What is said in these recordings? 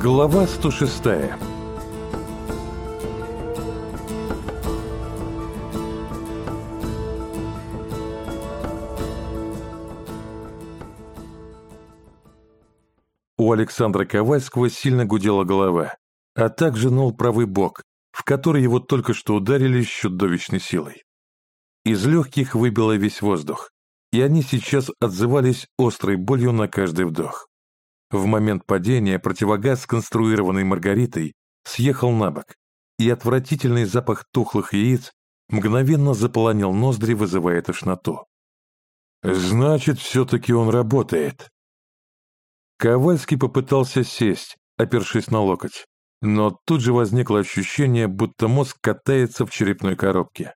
Глава 106 У Александра Ковальского сильно гудела голова, а также ныл правый бок, в который его только что ударили с чудовищной силой. Из легких выбило весь воздух, и они сейчас отзывались острой болью на каждый вдох. В момент падения противогаз, сконструированный Маргаритой, съехал на бок, и отвратительный запах тухлых яиц мгновенно заполонил ноздри, вызывая тошноту. «Значит, все-таки он работает». Ковальский попытался сесть, опершись на локоть, но тут же возникло ощущение, будто мозг катается в черепной коробке.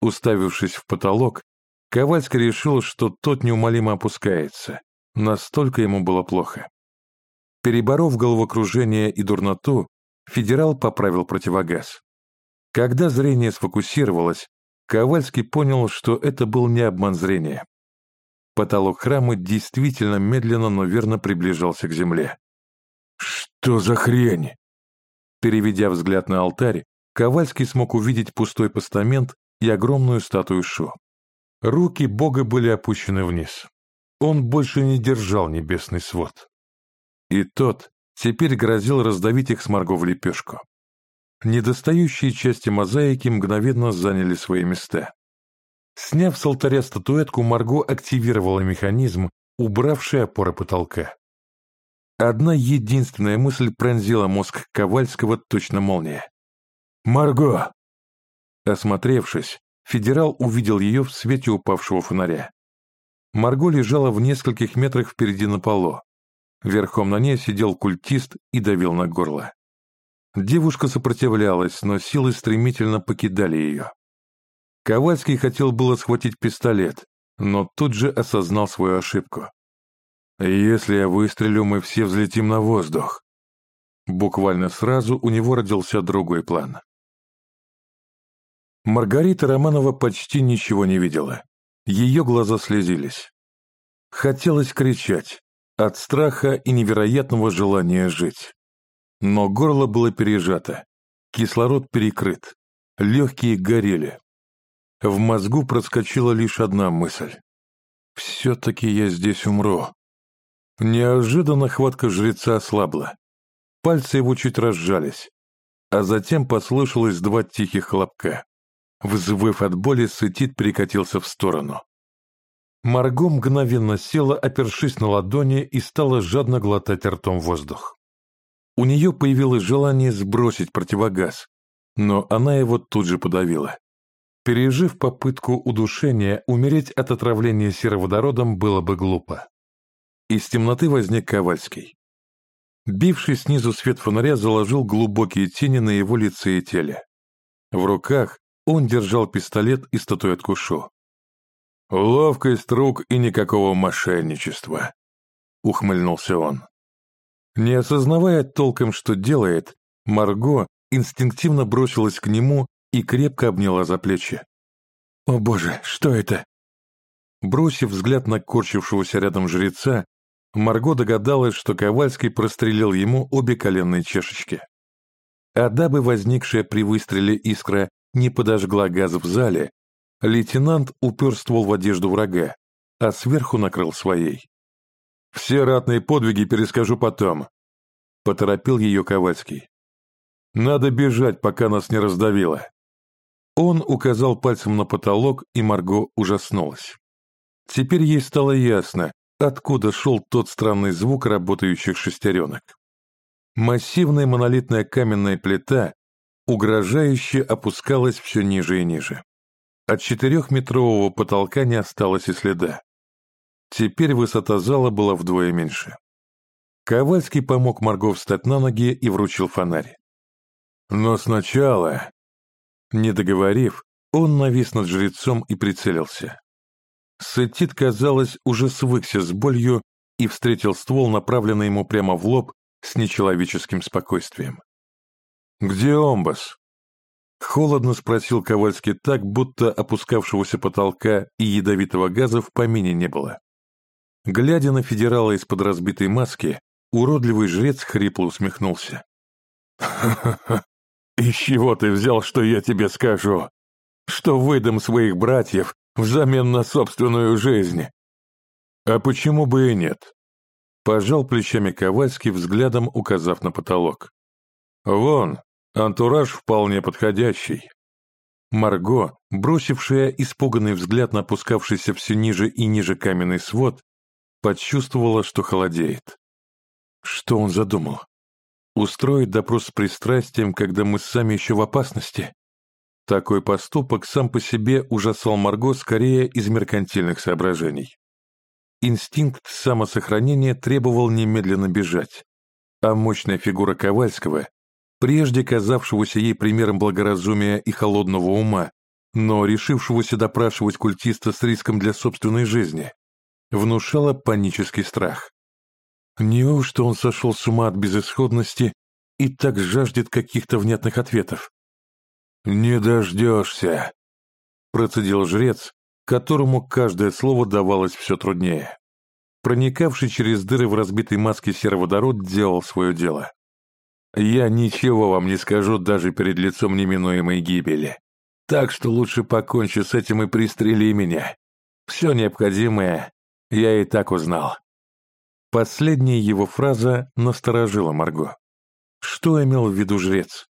Уставившись в потолок, Ковальский решил, что тот неумолимо опускается, Настолько ему было плохо. Переборов головокружение и дурноту, федерал поправил противогаз. Когда зрение сфокусировалось, Ковальский понял, что это был не обман зрения. Потолок храма действительно медленно, но верно приближался к земле. «Что за хрень?» Переведя взгляд на алтарь, Ковальский смог увидеть пустой постамент и огромную статую Шо. Руки бога были опущены вниз. Он больше не держал небесный свод. И тот теперь грозил раздавить их с Марго в лепешку. Недостающие части мозаики мгновенно заняли свои места. Сняв с алтаря статуэтку, Марго активировала механизм, убравший опоры потолка. Одна единственная мысль пронзила мозг Ковальского точно молния. «Марго!» Осмотревшись, федерал увидел ее в свете упавшего фонаря. Марго лежала в нескольких метрах впереди на полу. Верхом на ней сидел культист и давил на горло. Девушка сопротивлялась, но силы стремительно покидали ее. Ковальский хотел было схватить пистолет, но тут же осознал свою ошибку. «Если я выстрелю, мы все взлетим на воздух». Буквально сразу у него родился другой план. Маргарита Романова почти ничего не видела. Ее глаза слезились. Хотелось кричать от страха и невероятного желания жить. Но горло было пережато, кислород перекрыт, легкие горели. В мозгу проскочила лишь одна мысль. «Все-таки я здесь умру». Неожиданно хватка жреца ослабла. Пальцы его чуть разжались, а затем послышалось два тихих хлопка. Взвыв от боли, сытит перекатился в сторону. Марго мгновенно села, опершись на ладони, и стала жадно глотать ртом воздух. У нее появилось желание сбросить противогаз, но она его тут же подавила. Пережив попытку удушения, умереть от отравления сероводородом было бы глупо. Из темноты возник Ковальский. Бивший снизу свет фонаря заложил глубокие тени на его лице и теле. В руках он держал пистолет и статуэтку Шо. «Ловкость рук и никакого мошенничества», — ухмыльнулся он. Не осознавая толком, что делает, Марго инстинктивно бросилась к нему и крепко обняла за плечи. «О боже, что это?» Бросив взгляд на корчившегося рядом жреца, Марго догадалась, что Ковальский прострелил ему обе коленные чешечки. А дабы возникшая при выстреле искра не подожгла газ в зале, лейтенант упер ствол в одежду врага, а сверху накрыл своей. «Все ратные подвиги перескажу потом», — поторопил ее Ковальский. «Надо бежать, пока нас не раздавило». Он указал пальцем на потолок, и Марго ужаснулась. Теперь ей стало ясно, откуда шел тот странный звук работающих шестеренок. Массивная монолитная каменная плита угрожающе опускалась все ниже и ниже. От четырехметрового потолка не осталось и следа. Теперь высота зала была вдвое меньше. Ковальский помог Марго встать на ноги и вручил фонарь. Но сначала... Не договорив, он навис над жрецом и прицелился. Сетит, казалось, уже свыкся с болью и встретил ствол, направленный ему прямо в лоб, с нечеловеческим спокойствием. «Где Омбас?» Холодно спросил Ковальский так, будто опускавшегося потолка и ядовитого газа в помине не было. Глядя на федерала из-под разбитой маски, Уродливый жрец хрипло усмехнулся. «Ха-ха-ха! Из чего ты взял, что я тебе скажу? Что выдам своих братьев взамен на собственную жизнь?» «А почему бы и нет?» Пожал плечами Ковальский, взглядом указав на потолок. «Вон, антураж вполне подходящий». Марго, бросившая испуганный взгляд на опускавшийся все ниже и ниже каменный свод, почувствовала, что холодеет. Что он задумал? Устроить допрос с пристрастием, когда мы сами еще в опасности? Такой поступок сам по себе ужасал Марго скорее из меркантильных соображений. Инстинкт самосохранения требовал немедленно бежать, а мощная фигура Ковальского, прежде казавшегося ей примером благоразумия и холодного ума, но решившегося допрашивать культиста с риском для собственной жизни, внушала панический страх. Неужто он сошел с ума от безысходности и так жаждет каких-то внятных ответов? «Не дождешься», — процедил жрец, которому каждое слово давалось все труднее. Проникавший через дыры в разбитой маске сероводород делал свое дело. «Я ничего вам не скажу даже перед лицом неминуемой гибели. Так что лучше покончи с этим и пристрели меня. Все необходимое я и так узнал». Последняя его фраза насторожила Марго. Что имел в виду жрец?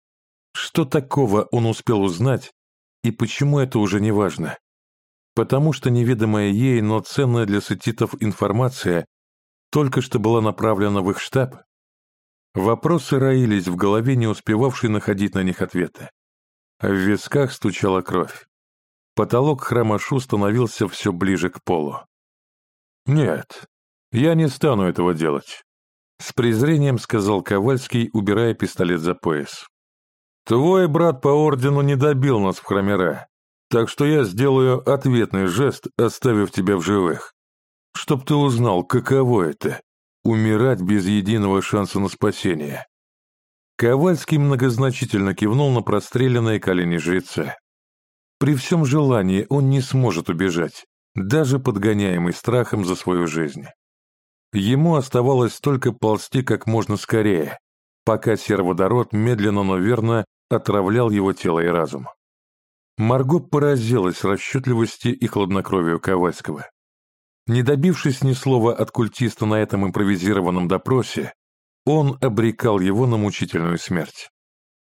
Что такого он успел узнать, и почему это уже не важно? Потому что неведомая ей, но ценная для сетитов информация только что была направлена в их штаб? Вопросы роились в голове, не успевавшей находить на них ответы. В висках стучала кровь. Потолок храма Шу становился все ближе к полу. «Нет, я не стану этого делать», — с презрением сказал Ковальский, убирая пистолет за пояс. «Твой брат по ордену не добил нас в храмера, так что я сделаю ответный жест, оставив тебя в живых. Чтоб ты узнал, каково это — умирать без единого шанса на спасение». Ковальский многозначительно кивнул на простреленные колени жреца. При всем желании он не сможет убежать, даже подгоняемый страхом за свою жизнь. Ему оставалось только ползти как можно скорее, пока сероводород медленно, но верно отравлял его тело и разум. Марго поразилась расчетливости и хладнокровию Ковальского. Не добившись ни слова от культиста на этом импровизированном допросе, он обрекал его на мучительную смерть.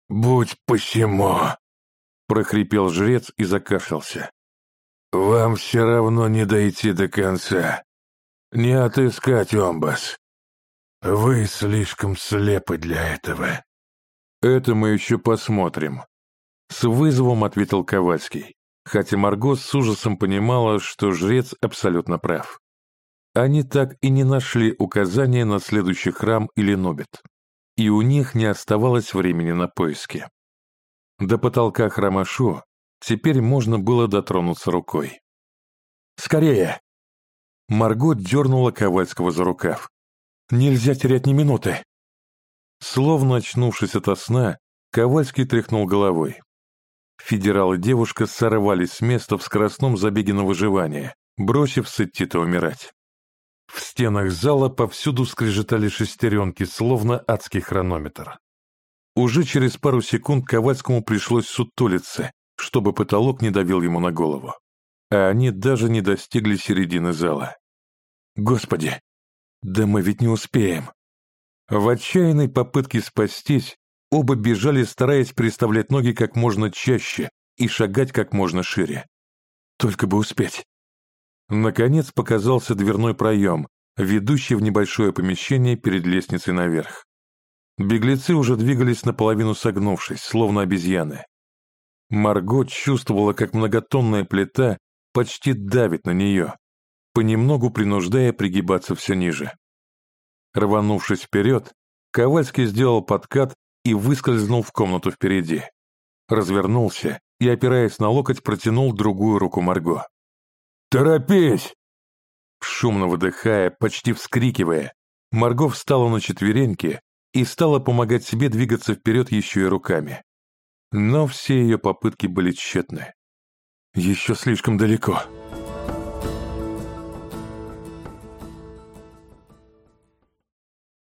«Будь посему!» — прохрипел жрец и закашлялся. «Вам все равно не дойти до конца. Не отыскать Омбас. Вы слишком слепы для этого». «Это мы еще посмотрим», — с вызовом ответил Ковальский, хотя Марго с ужасом понимала, что жрец абсолютно прав. Они так и не нашли указания на следующий храм или Нобит, и у них не оставалось времени на поиски. До потолка храма Шу теперь можно было дотронуться рукой. «Скорее!» Марго дернула Ковальского за рукав. «Нельзя терять ни минуты!» Словно очнувшись ото сна, Ковальский тряхнул головой. Федерал и девушка сорвались с места в скоростном забеге на выживание, бросив Сеттита умирать. В стенах зала повсюду скрежетали шестеренки, словно адский хронометр. Уже через пару секунд Ковальскому пришлось сутулиться, чтобы потолок не давил ему на голову а они даже не достигли середины зала. Господи, да мы ведь не успеем. В отчаянной попытке спастись оба бежали, стараясь переставлять ноги как можно чаще и шагать как можно шире. Только бы успеть. Наконец показался дверной проем, ведущий в небольшое помещение перед лестницей наверх. Беглецы уже двигались наполовину согнувшись, словно обезьяны. Марго чувствовала, как многотонная плита почти давит на нее, понемногу принуждая пригибаться все ниже. Рванувшись вперед, Ковальский сделал подкат и выскользнул в комнату впереди. Развернулся и, опираясь на локоть, протянул другую руку Марго. «Торопись!» Шумно выдыхая, почти вскрикивая, Марго встала на четвереньки и стала помогать себе двигаться вперед еще и руками. Но все ее попытки были тщетны. Еще слишком далеко.